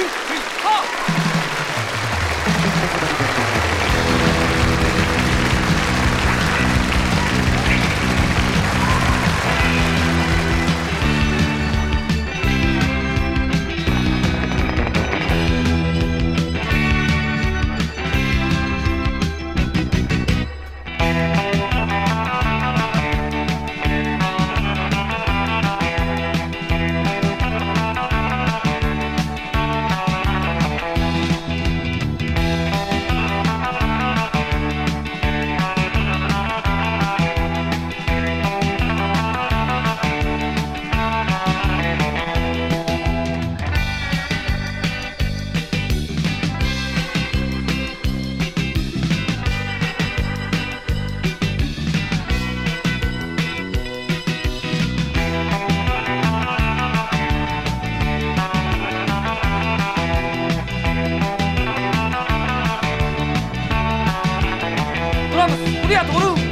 ドラムスクリアトール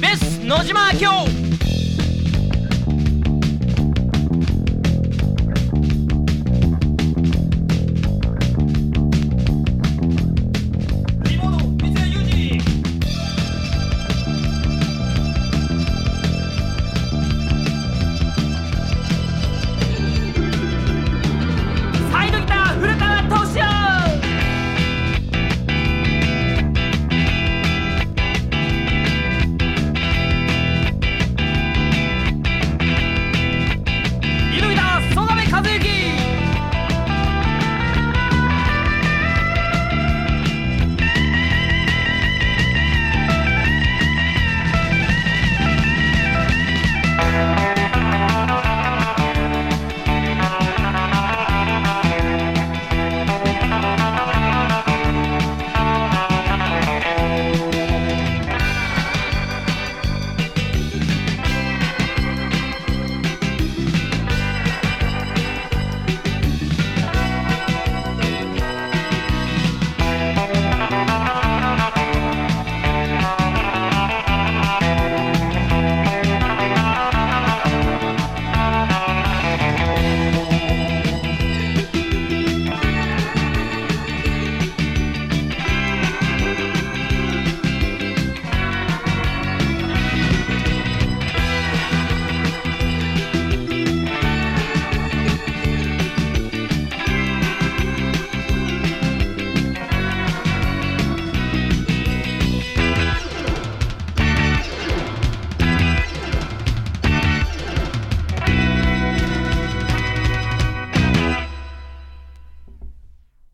ベース野島明夫